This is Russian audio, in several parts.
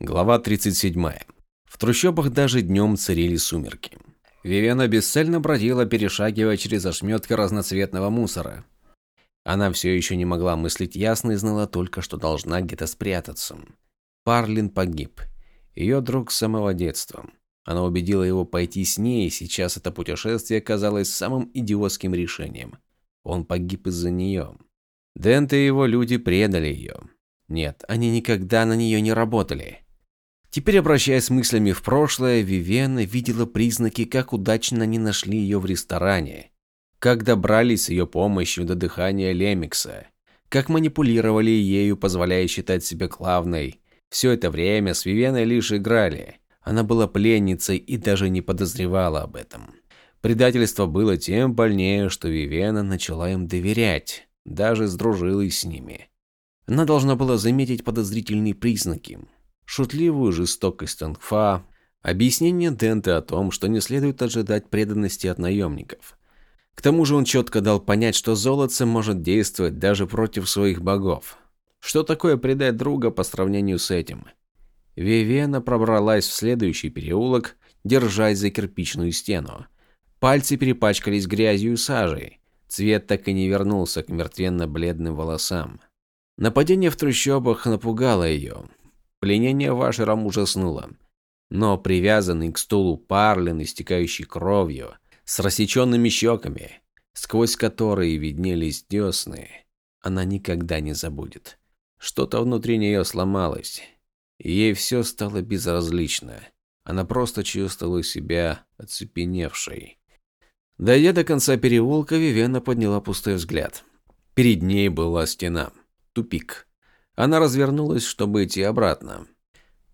Глава 37. В трущобах даже днем царили сумерки. Вивена бесцельно бродила, перешагивая через ошметки разноцветного мусора. Она все еще не могла мыслить ясно и знала только, что должна где-то спрятаться. Парлин погиб. Ее друг с самого детства. Она убедила его пойти с ней, и сейчас это путешествие казалось самым идиотским решением. Он погиб из-за нее. Дент и его люди предали ее. Нет, они никогда на нее не работали. Теперь, обращаясь мыслями в прошлое, Вивена видела признаки, как удачно они нашли ее в ресторане, как добрались с ее помощью до дыхания Лемикса, как манипулировали ею, позволяя считать себя главной. Все это время с Вивеной лишь играли. Она была пленницей и даже не подозревала об этом. Предательство было тем больнее, что Вивена начала им доверять, даже сдружилась с ними. Она должна была заметить подозрительные признаки. Шутливую жестокость Ангфа, объяснение Дента о том, что не следует ожидать преданности от наемников. К тому же он четко дал понять, что золотце может действовать даже против своих богов. Что такое предать друга по сравнению с этим? Вивена пробралась в следующий переулок, держась за кирпичную стену. Пальцы перепачкались грязью и сажей. Цвет так и не вернулся к мертвенно-бледным волосам. Нападение в трущобах напугало ее. Пленение Вашером ужаснуло. Но привязанный к стулу Парлин, истекающий кровью, с рассеченными щеками, сквозь которые виднелись десны, она никогда не забудет. Что-то внутри нее сломалось, и ей все стало безразлично. Она просто чувствовала себя оцепеневшей. Дойдя до конца переулка, Вивена подняла пустой взгляд. Перед ней была стена. Тупик. Она развернулась, чтобы идти обратно.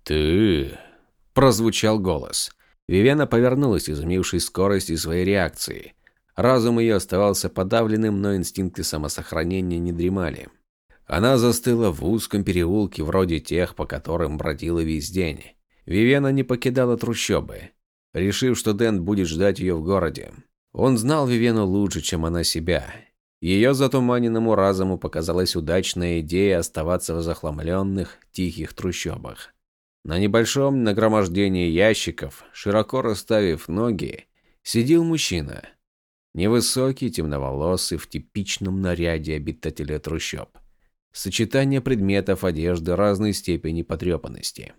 «Ты...» – прозвучал голос. Вивена повернулась, изумившись скорости своей реакции. Разум ее оставался подавленным, но инстинкты самосохранения не дремали. Она застыла в узком переулке, вроде тех, по которым бродила весь день. Вивена не покидала трущобы, решив, что Дэн будет ждать ее в городе. Он знал Вивену лучше, чем она себя. Ее затуманенному разуму показалась удачная идея оставаться в захламленных, тихих трущобах. На небольшом нагромождении ящиков, широко расставив ноги, сидел мужчина. Невысокий, темноволосый, в типичном наряде обитателя трущоб. Сочетание предметов одежды разной степени потрепанности.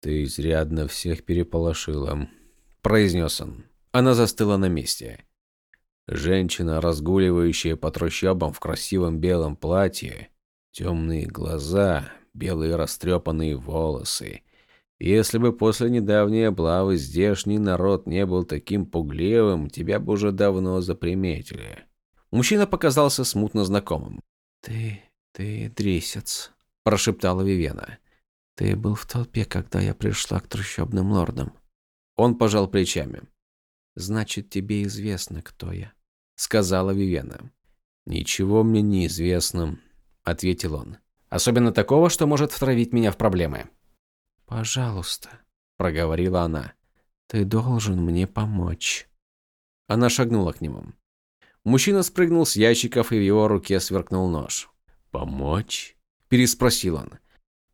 «Ты изрядно всех переполошила», – произнес он. Она застыла на месте. Женщина, разгуливающая по трущобам в красивом белом платье, темные глаза, белые растрепанные волосы. Если бы после недавней облавы здешний народ не был таким пугливым, тебя бы уже давно заприметили. Мужчина показался смутно знакомым. «Ты... ты дресец», – прошептала Вивена. «Ты был в толпе, когда я пришла к трущобным лордам». Он пожал плечами. Значит, тебе известно, кто я, сказала Вивена. Ничего мне не известно, ответил он. Особенно такого, что может втравить меня в проблемы. Пожалуйста, проговорила она. Ты должен мне помочь. Она шагнула к нему. Мужчина спрыгнул с ящиков, и в его руке сверкнул нож. «Помочь?» – переспросил он.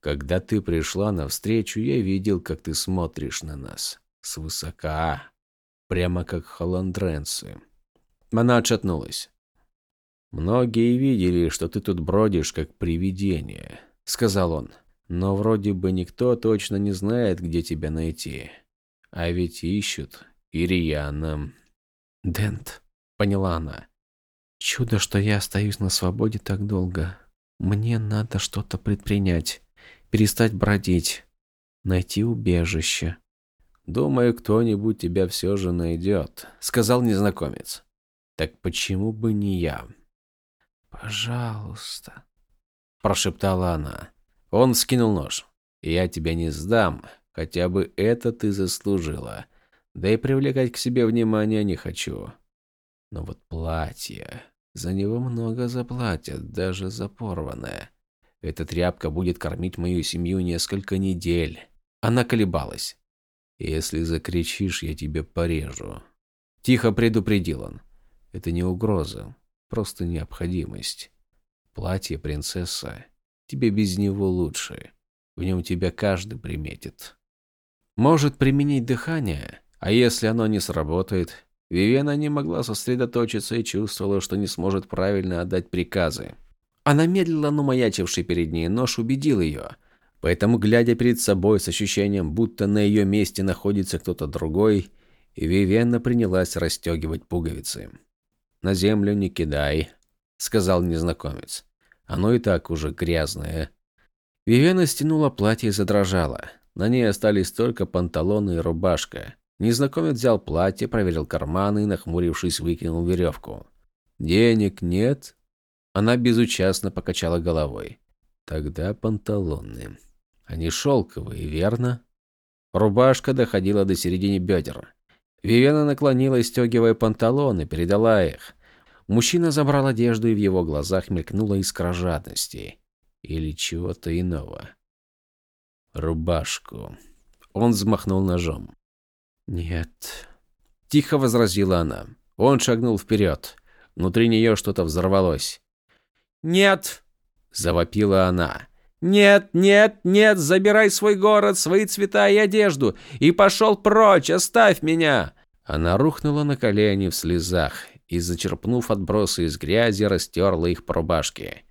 «Когда ты пришла навстречу, я видел, как ты смотришь на нас. Свысока прямо как холандренцы. Она отшатнулась. «Многие видели, что ты тут бродишь, как привидение», — сказал он. «Но вроде бы никто точно не знает, где тебя найти. А ведь ищут Ириана». «Дент», — поняла она. «Чудо, что я остаюсь на свободе так долго. Мне надо что-то предпринять, перестать бродить, найти убежище». «Думаю, кто-нибудь тебя все же найдет», — сказал незнакомец. «Так почему бы не я?» «Пожалуйста», — прошептала она. Он скинул нож. «Я тебя не сдам, хотя бы это ты заслужила. Да и привлекать к себе внимание не хочу. Но вот платье... За него много заплатят, даже за порванное. Эта тряпка будет кормить мою семью несколько недель». Она колебалась. Если закричишь, я тебя порежу. Тихо предупредил он. Это не угроза, просто необходимость. Платье, принцесса. Тебе без него лучше. В нем тебя каждый приметит. Может применить дыхание, а если оно не сработает, Вивена не могла сосредоточиться и чувствовала, что не сможет правильно отдать приказы. Она медлила, но маячивший перед ней нож убедил ее. Поэтому, глядя перед собой с ощущением, будто на ее месте находится кто-то другой, Вивена принялась расстегивать пуговицы. «На землю не кидай», — сказал незнакомец. «Оно и так уже грязное». Вивена стянула платье и задрожала. На ней остались только панталоны и рубашка. Незнакомец взял платье, проверил карманы и, нахмурившись, выкинул веревку. «Денег нет?» Она безучастно покачала головой. «Тогда панталоны. Они шелковые, верно?» Рубашка доходила до середины бедер. Вивена наклонилась, стегивая панталоны, передала их. Мужчина забрал одежду, и в его глазах мелькнула искра жадности. Или чего-то иного. Рубашку. Он взмахнул ножом. «Нет», – тихо возразила она. Он шагнул вперед. Внутри нее что-то взорвалось. «Нет!» – завопила она. «Нет, нет, нет, забирай свой город, свои цвета и одежду, и пошел прочь, оставь меня!» Она рухнула на колени в слезах и, зачерпнув отбросы из грязи, растерла их по рубашке.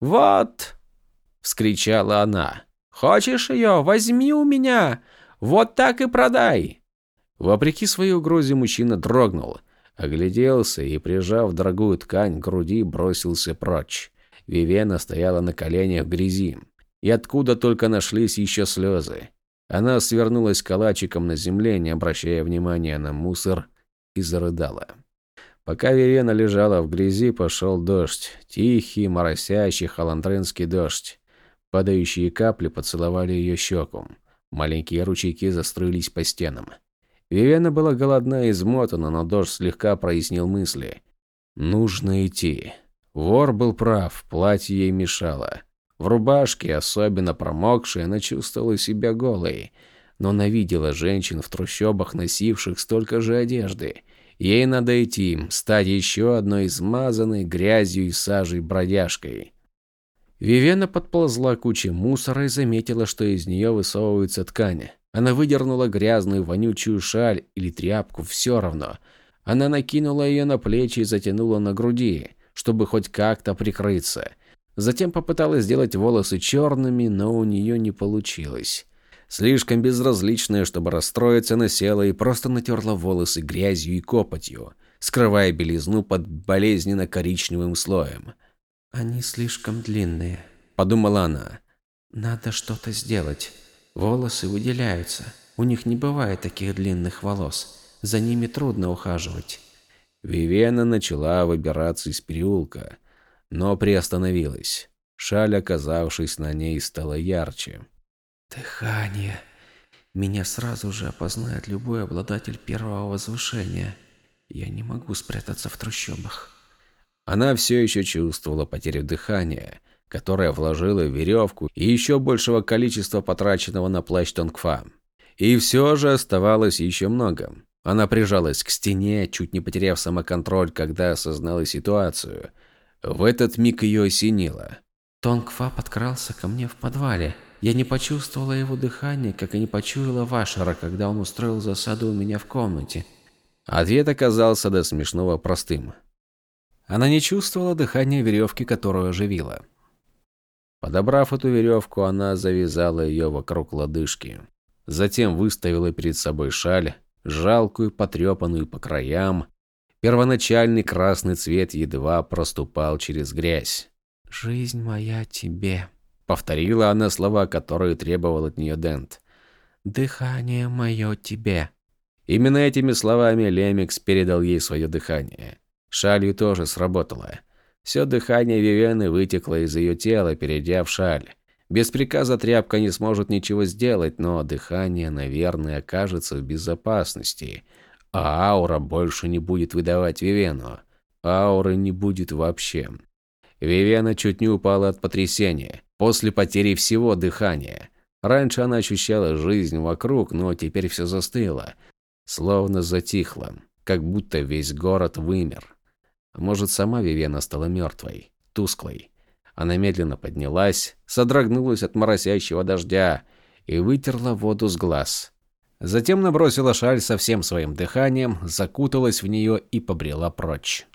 «Вот!» – вскричала она. «Хочешь ее? Возьми у меня! Вот так и продай!» Вопреки своей угрозе мужчина дрогнул, огляделся и, прижав дорогую ткань к груди, бросился прочь. Вивена стояла на коленях в грязи. И откуда только нашлись еще слезы. Она свернулась калачиком на земле, не обращая внимания на мусор, и зарыдала. Пока Вивена лежала в грязи, пошел дождь. Тихий, моросящий холандренский дождь. Падающие капли поцеловали ее щеку. Маленькие ручейки застроились по стенам. Вивена была голодна и измотана, но дождь слегка прояснил мысли. Нужно идти. Вор был прав, платье ей мешало. В рубашке, особенно промокшей, она чувствовала себя голой, но она видела женщин в трущобах, носивших столько же одежды. Ей надо идти, стать еще одной измазанной грязью и сажей бродяжкой. Вивена подползла к куче мусора и заметила, что из нее высовывается ткань. Она выдернула грязную вонючую шаль или тряпку, все равно. Она накинула ее на плечи и затянула на груди чтобы хоть как-то прикрыться. Затем попыталась сделать волосы черными, но у нее не получилось. Слишком безразличная, чтобы расстроиться, она села и просто натерла волосы грязью и копотью, скрывая белизну под болезненно-коричневым слоем. «Они слишком длинные», – подумала она. «Надо что-то сделать. Волосы выделяются. У них не бывает таких длинных волос. За ними трудно ухаживать. Вивена начала выбираться из переулка, но приостановилась. Шаль, оказавшись на ней, стала ярче. «Дыхание. Меня сразу же опознает любой обладатель первого возвышения. Я не могу спрятаться в трущобах». Она все еще чувствовала потерю дыхания, которое вложила в веревку и еще большего количества потраченного на плащ Тонгфа. И все же оставалось еще много. Она прижалась к стене, чуть не потеряв самоконтроль, когда осознала ситуацию. В этот миг ее осенило. Тонгфа подкрался ко мне в подвале. Я не почувствовала его дыхание, как и не почуяла Вашера, когда он устроил засаду у меня в комнате. Ответ оказался до смешного простым. Она не чувствовала дыхания веревки, которую оживила. Подобрав эту веревку, она завязала ее вокруг лодыжки. Затем выставила перед собой шаль, жалкую, потрепанную по краям. Первоначальный красный цвет едва проступал через грязь. «Жизнь моя тебе», — повторила она слова, которые требовал от нее Дент. «Дыхание мое тебе». Именно этими словами Лемикс передал ей свое дыхание. Шалью тоже сработало. Все дыхание Вивены вытекло из ее тела, перейдя в шаль. Без приказа тряпка не сможет ничего сделать, но дыхание, наверное, окажется в безопасности. А аура больше не будет выдавать Вивену. Ауры не будет вообще. Вивена чуть не упала от потрясения. После потери всего дыхания. Раньше она ощущала жизнь вокруг, но теперь все застыло. Словно затихло. Как будто весь город вымер. Может, сама Вивена стала мертвой, тусклой. Она медленно поднялась, содрогнулась от моросящего дождя и вытерла воду с глаз. Затем набросила шаль со всем своим дыханием, закуталась в нее и побрела прочь.